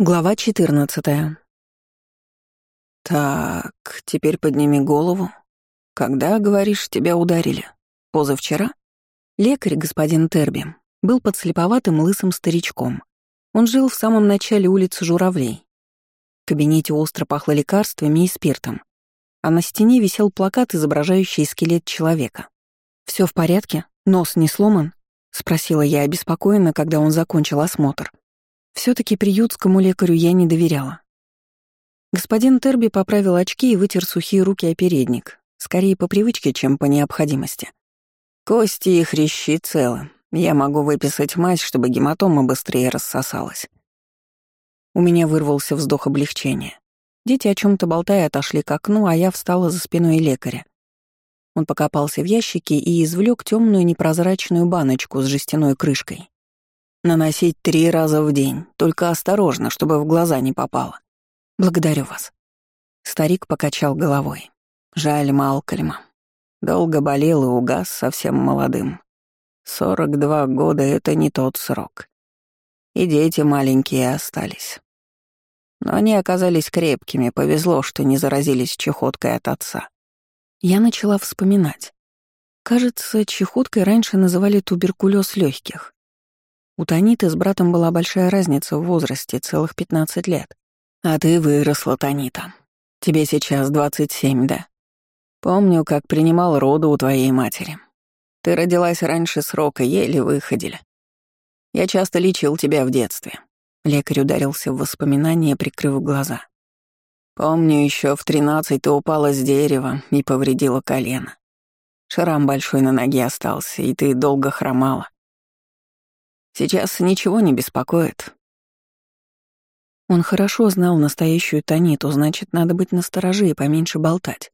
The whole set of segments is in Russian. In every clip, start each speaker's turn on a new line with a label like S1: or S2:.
S1: Глава 14. Так, теперь подними голову. Когда, говоришь, тебя ударили? Позавчера? Лекарь, господин Терби, был подслеповатым лысым старичком. Он жил в самом начале улицы Журавлей. В кабинете остро пахло лекарствами и спиртом, а на стене висел плакат, изображающий скелет человека. Все в порядке? Нос не сломан?» — спросила я обеспокоенно, когда он закончил осмотр. Все таки приютскому лекарю я не доверяла. Господин Терби поправил очки и вытер сухие руки о передник, скорее по привычке, чем по необходимости. «Кости и хрящи целы. Я могу выписать мазь, чтобы гематома быстрее рассосалась». У меня вырвался вздох облегчения. Дети о чем то болтая отошли к окну, а я встала за спиной лекаря. Он покопался в ящике и извлек темную непрозрачную баночку с жестяной крышкой. Наносить три раза в день, только осторожно, чтобы в глаза не попало. Благодарю вас. Старик покачал головой. Жаль Малкольма. Долго болел и угас совсем молодым. Сорок два года — это не тот срок. И дети маленькие остались. Но они оказались крепкими, повезло, что не заразились чехоткой от отца. Я начала вспоминать. Кажется, чехоткой раньше называли туберкулез легких. У Таниты с братом была большая разница в возрасте, целых 15 лет. А ты выросла, Танита. Тебе сейчас 27, да? Помню, как принимал роды у твоей матери. Ты родилась раньше срока, еле выходили. Я часто лечил тебя в детстве. Лекарь ударился в воспоминания, прикрыв глаза. Помню, еще в тринадцать ты упала с дерева и повредила колено. Шрам большой на ноге остался, и ты долго хромала. Сейчас ничего не беспокоит. Он хорошо знал настоящую Таниту, значит, надо быть настороже и поменьше болтать.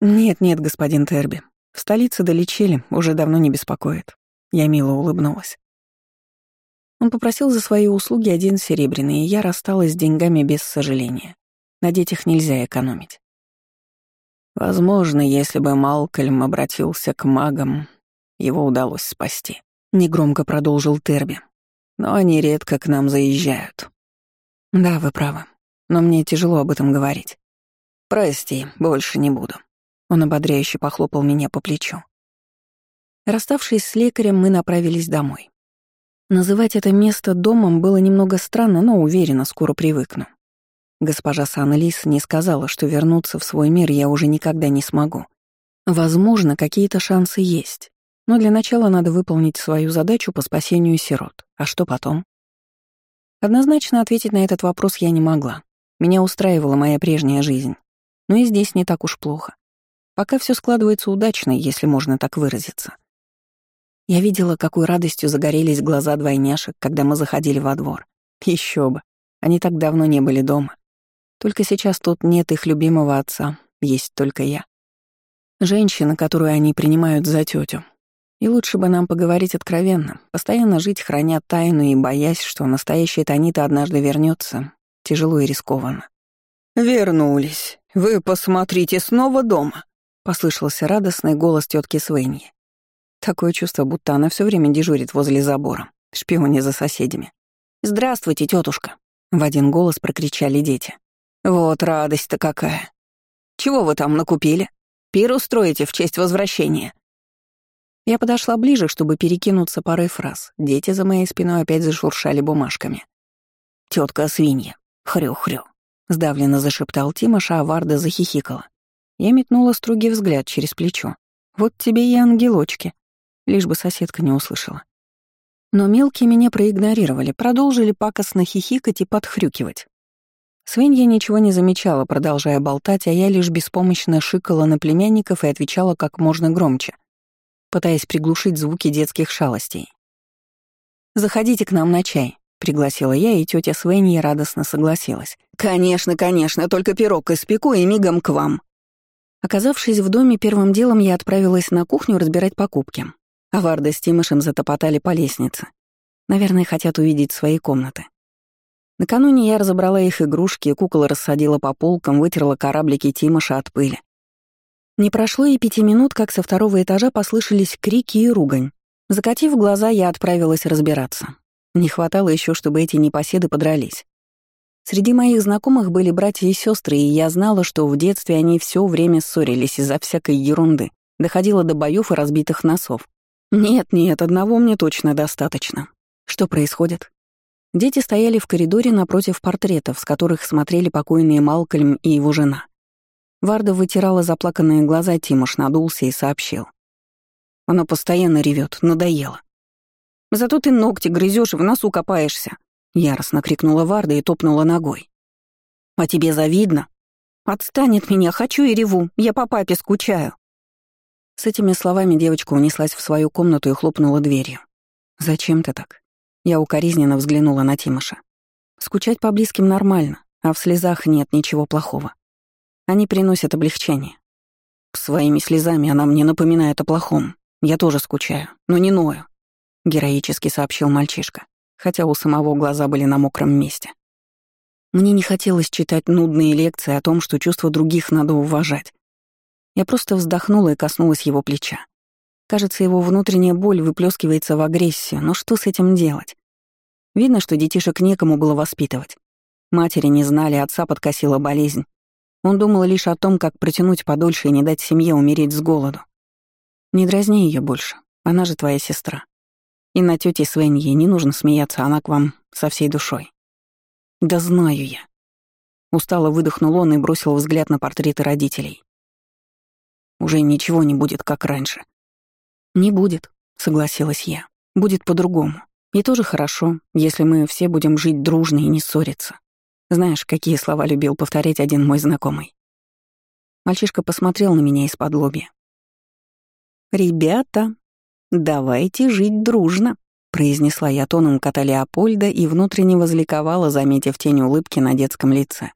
S1: «Нет-нет, господин Терби, в столице долечили, уже давно не беспокоит». Я мило улыбнулась. Он попросил за свои услуги один серебряный, и я рассталась с деньгами без сожаления. На детях нельзя экономить. Возможно, если бы Малкольм обратился к магам, его удалось спасти. Негромко продолжил Терби. Но они редко к нам заезжают. Да, вы правы. Но мне тяжело об этом говорить. Прости, больше не буду. Он ободряюще похлопал меня по плечу. Расставшись с лекарем, мы направились домой. Называть это место домом было немного странно, но уверенно, скоро привыкну. Госпожа Сан-Лис не сказала, что вернуться в свой мир я уже никогда не смогу. Возможно, какие-то шансы есть, но для начала надо выполнить свою задачу по спасению сирот. А что потом? Однозначно ответить на этот вопрос я не могла. Меня устраивала моя прежняя жизнь. Но и здесь не так уж плохо. Пока все складывается удачно, если можно так выразиться. Я видела, какой радостью загорелись глаза двойняшек, когда мы заходили во двор. Еще бы. Они так давно не были дома. Только сейчас тут нет их любимого отца, есть только я. Женщина, которую они принимают за тетю. И лучше бы нам поговорить откровенно, постоянно жить, храня тайну и боясь, что настоящая Танита однажды вернется, тяжело и рискованно. «Вернулись. Вы посмотрите, снова дома!» — послышался радостный голос тетки Свеньи. Такое чувство, будто она все время дежурит возле забора, шпионе за соседями. «Здравствуйте, тетушка! в один голос прокричали дети. «Вот радость-то какая! Чего вы там накупили? Пир устроите в честь возвращения?» Я подошла ближе, чтобы перекинуться парой фраз. Дети за моей спиной опять зашуршали бумажками. Тетка свинья. Хрю-хрю. Сдавленно зашептал Тимоша, а Варда захихикала. Я метнула строгий взгляд через плечо. Вот тебе и ангелочки. Лишь бы соседка не услышала. Но мелкие меня проигнорировали, продолжили пакостно хихикать и подхрюкивать. Свинья ничего не замечала, продолжая болтать, а я лишь беспомощно шикала на племянников и отвечала как можно громче, пытаясь приглушить звуки детских шалостей. «Заходите к нам на чай», — пригласила я, и тетя Свенья радостно согласилась. «Конечно, конечно, только пирог испеку и мигом к вам». Оказавшись в доме, первым делом я отправилась на кухню разбирать покупки. А Варда с Тимошем затопотали по лестнице. Наверное, хотят увидеть свои комнаты. Накануне я разобрала их игрушки, кукол рассадила по полкам, вытерла кораблики Тимоша от пыли. Не прошло и пяти минут, как со второго этажа послышались крики и ругань. Закатив глаза, я отправилась разбираться. Не хватало еще, чтобы эти непоседы подрались. Среди моих знакомых были братья и сестры, и я знала, что в детстве они все время ссорились из-за всякой ерунды, доходило до боев и разбитых носов. Нет-нет, одного мне точно достаточно. Что происходит? Дети стояли в коридоре напротив портретов, с которых смотрели покойные Малкольм и его жена. Варда вытирала заплаканные глаза, Тимош надулся и сообщил. Она постоянно ревет, надоело. «Зато ты ногти грызешь и в носу копаешься», — яростно крикнула Варда и топнула ногой. «А тебе завидно?» «Отстань от меня, хочу и реву, я по папе скучаю». С этими словами девочка унеслась в свою комнату и хлопнула дверью. «Зачем ты так?» Я укоризненно взглянула на Тимоша. «Скучать по близким нормально, а в слезах нет ничего плохого. Они приносят облегчение. Своими слезами она мне напоминает о плохом. Я тоже скучаю, но не ною героически сообщил мальчишка, хотя у самого глаза были на мокром месте. Мне не хотелось читать нудные лекции о том, что чувства других надо уважать. Я просто вздохнула и коснулась его плеча. Кажется, его внутренняя боль выплескивается в агрессию, но что с этим делать? Видно, что детишек некому было воспитывать. Матери не знали, отца подкосила болезнь. Он думал лишь о том, как протянуть подольше и не дать семье умереть с голоду. Не дразни ее больше, она же твоя сестра. И на тете Свенье не нужно смеяться, она к вам со всей душой. Да знаю я. Устало выдохнул он и бросил взгляд на портреты родителей. Уже ничего не будет, как раньше. Не будет, согласилась я. Будет по-другому. И тоже хорошо, если мы все будем жить дружно и не ссориться. Знаешь, какие слова любил повторять один мой знакомый? Мальчишка посмотрел на меня из-под лобья. «Ребята, «Давайте жить дружно», — произнесла я тоном кота Леопольда и внутренне возликовала, заметив тень улыбки на детском лице.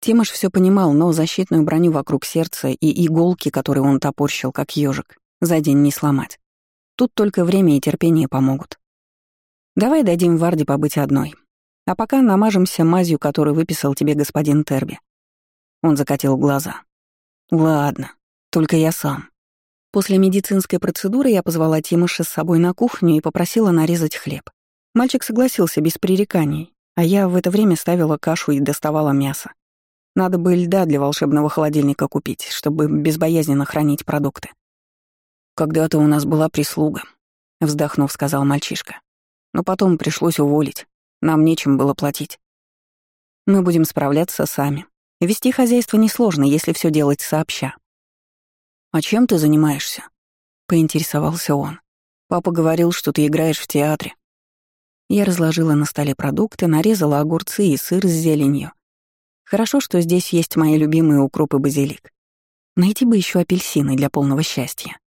S1: Тимош все понимал, но защитную броню вокруг сердца и иголки, которые он топорщил, как ежик, за день не сломать. Тут только время и терпение помогут. Давай дадим Варде побыть одной. А пока намажемся мазью, которую выписал тебе господин Терби. Он закатил глаза. Ладно, только я сам. После медицинской процедуры я позвала Тимыша с собой на кухню и попросила нарезать хлеб. Мальчик согласился без пререканий, а я в это время ставила кашу и доставала мясо. Надо бы льда для волшебного холодильника купить, чтобы безбоязненно хранить продукты. «Когда-то у нас была прислуга», — вздохнув, сказал мальчишка. «Но потом пришлось уволить. Нам нечем было платить. Мы будем справляться сами. Вести хозяйство несложно, если все делать сообща. «А чем ты занимаешься?» — поинтересовался он. «Папа говорил, что ты играешь в театре». Я разложила на столе продукты, нарезала огурцы и сыр с зеленью. Хорошо, что здесь есть мои любимые укроп и базилик. Найти бы еще апельсины для полного счастья.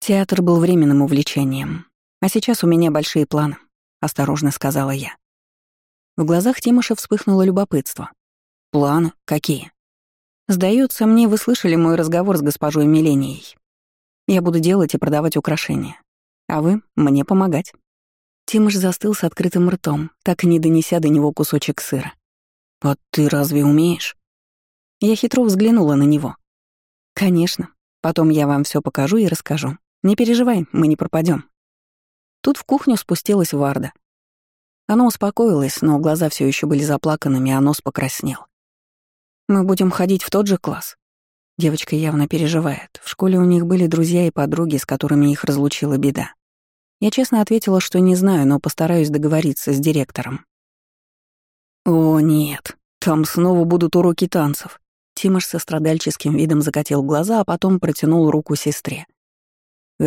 S1: Театр был временным увлечением, а сейчас у меня большие планы, — осторожно сказала я. В глазах Тимоша вспыхнуло любопытство. «Планы? Какие?» Сдается мне, вы слышали мой разговор с госпожой Миленией. Я буду делать и продавать украшения. А вы — мне помогать». Тимош застыл с открытым ртом, так и не донеся до него кусочек сыра. «А ты разве умеешь?» Я хитро взглянула на него. «Конечно. Потом я вам все покажу и расскажу. Не переживай, мы не пропадем. Тут в кухню спустилась Варда. Она успокоилась, но глаза все еще были заплаканными, а нос покраснел. Мы будем ходить в тот же класс. Девочка явно переживает. В школе у них были друзья и подруги, с которыми их разлучила беда. Я честно ответила, что не знаю, но постараюсь договориться с директором. «О, нет, там снова будут уроки танцев». Тимош со страдальческим видом закатил глаза, а потом протянул руку сестре.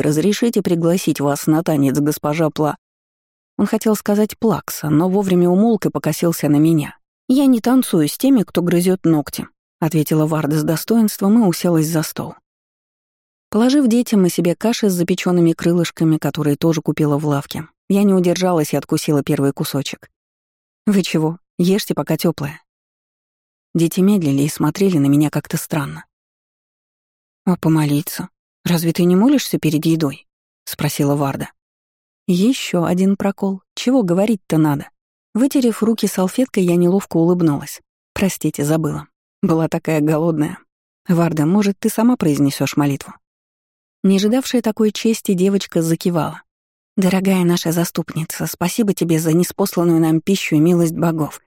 S1: «Разрешите пригласить вас на танец, госпожа Пла...» Он хотел сказать «плакса», но вовремя умолк и покосился на меня. «Я не танцую с теми, кто грызет ногти», — ответила Варда с достоинством и уселась за стол. Положив детям и себе каши с запеченными крылышками, которые тоже купила в лавке, я не удержалась и откусила первый кусочек. «Вы чего? Ешьте, пока теплое. Дети медлили и смотрели на меня как-то странно. «А помолиться? Разве ты не молишься перед едой?» — спросила Варда. Еще один прокол. Чего говорить-то надо? Вытерев руки салфеткой, я неловко улыбнулась. «Простите, забыла. Была такая голодная. Варда, может, ты сама произнесешь молитву?» Не ожидавшая такой чести, девочка закивала. «Дорогая наша заступница, спасибо тебе за неспосланную нам пищу и милость богов.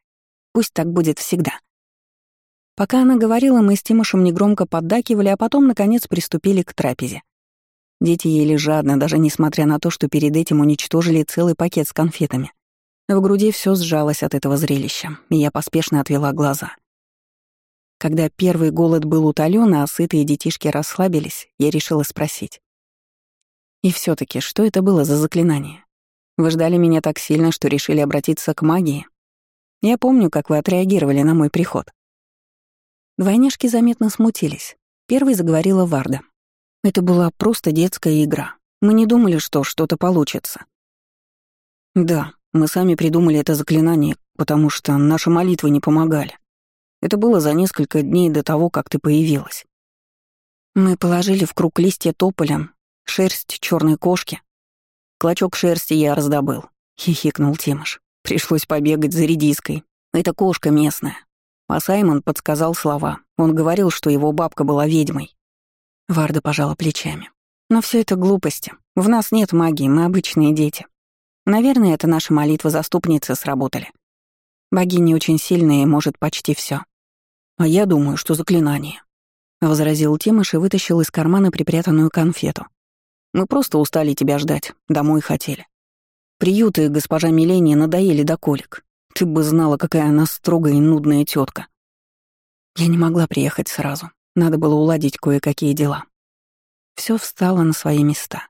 S1: Пусть так будет всегда. Пока она говорила, мы с Тимошем негромко поддакивали, а потом, наконец, приступили к трапезе. Дети ели жадно, даже несмотря на то, что перед этим уничтожили целый пакет с конфетами. В груди все сжалось от этого зрелища, и я поспешно отвела глаза. Когда первый голод был утолен, а сытые детишки расслабились, я решила спросить. И все таки что это было за заклинание? Вы ждали меня так сильно, что решили обратиться к магии? Я помню, как вы отреагировали на мой приход. Двойняшки заметно смутились. Первой заговорила Варда. Это была просто детская игра. Мы не думали, что что-то получится. Да, мы сами придумали это заклинание, потому что наши молитвы не помогали. Это было за несколько дней до того, как ты появилась. Мы положили в круг листья тополя, шерсть черной кошки. Клочок шерсти я раздобыл, хихикнул Тимош. Пришлось побегать за редиской. Это кошка местная. А Саймон подсказал слова. Он говорил, что его бабка была ведьмой. Варда пожала плечами. Но все это глупости. В нас нет магии, мы обычные дети. Наверное, это наши молитвы заступницы сработали. Богиня очень сильная и может почти все. А я думаю, что заклинание. Возразил Тимош и вытащил из кармана припрятанную конфету. Мы просто устали тебя ждать, домой хотели. Приюты госпожа Миления надоели до колик. Ты бы знала, какая она строгая и нудная тетка. Я не могла приехать сразу. Надо было уладить кое-какие дела. Все встало на свои места.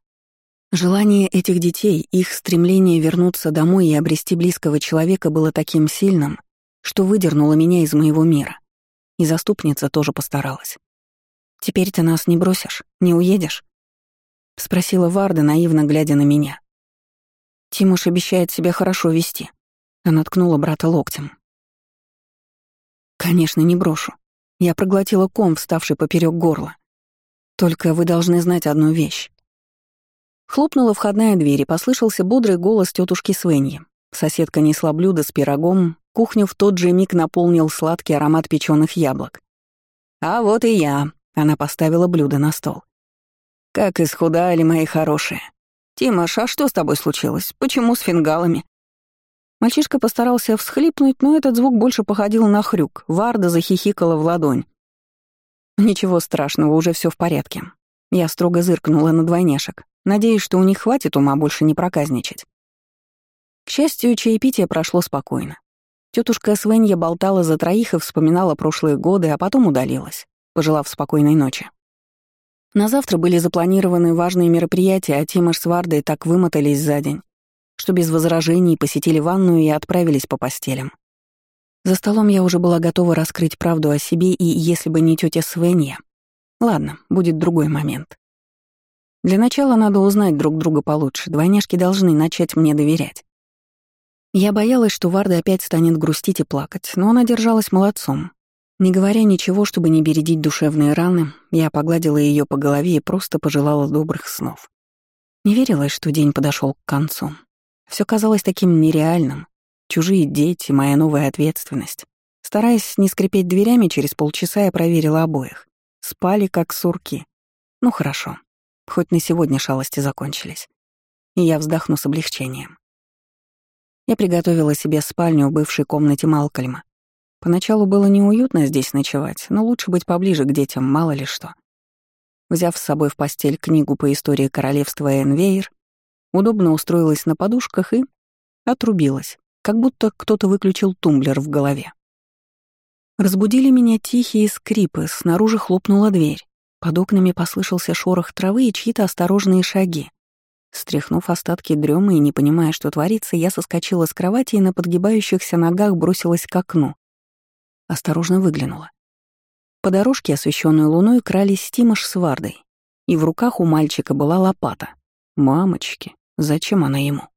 S1: Желание этих детей, их стремление вернуться домой и обрести близкого человека было таким сильным, что выдернуло меня из моего мира. И заступница тоже постаралась. «Теперь ты нас не бросишь, не уедешь?» — спросила Варда, наивно глядя на меня. «Тимуш обещает себя хорошо вести». Она ткнула брата локтем. «Конечно, не брошу. Я проглотила ком, вставший поперек горла. Только вы должны знать одну вещь. Хлопнула входная дверь, и послышался бодрый голос тетушки Свеньи. Соседка несла блюдо с пирогом, Кухню в тот же миг наполнил сладкий аромат печеных яблок. «А вот и я», — она поставила блюдо на стол. «Как исхудали мои хорошие. Тимош, а что с тобой случилось? Почему с фингалами?» Мальчишка постарался всхлипнуть, но этот звук больше походил на хрюк. Варда захихикала в ладонь. «Ничего страшного, уже все в порядке». Я строго зыркнула на двойняшек, надеясь, что у них хватит ума больше не проказничать. К счастью, чаепитие прошло спокойно. Тетушка Свенья болтала за троих и вспоминала прошлые годы, а потом удалилась, пожелав спокойной ночи. На завтра были запланированы важные мероприятия, а Тимош с Вардой так вымотались за день, что без возражений посетили ванную и отправились по постелям. За столом я уже была готова раскрыть правду о себе, и если бы не тетя Свенья... Ладно, будет другой момент. Для начала надо узнать друг друга получше, двойняшки должны начать мне доверять. Я боялась, что Варда опять станет грустить и плакать, но она держалась молодцом. Не говоря ничего, чтобы не бередить душевные раны, я погладила ее по голове и просто пожелала добрых снов. Не верилось, что день подошел к концу. Все казалось таким нереальным. Чужие дети, моя новая ответственность. Стараясь не скрипеть дверями, через полчаса я проверила обоих. Спали как сурки. Ну хорошо. Хоть на сегодня шалости закончились. И я вздохну с облегчением. Я приготовила себе спальню в бывшей комнате Малкольма. Поначалу было неуютно здесь ночевать, но лучше быть поближе к детям, мало ли что. Взяв с собой в постель книгу по истории королевства Энвейр, удобно устроилась на подушках и отрубилась, как будто кто-то выключил тумблер в голове. Разбудили меня тихие скрипы, снаружи хлопнула дверь. Под окнами послышался шорох травы и чьи-то осторожные шаги. Стряхнув остатки дремы и не понимая, что творится, я соскочила с кровати и на подгибающихся ногах бросилась к окну. Осторожно выглянула. По дорожке, освещенной луной, крались Тимош с Вардой, и в руках у мальчика была лопата. Мамочки, зачем она ему?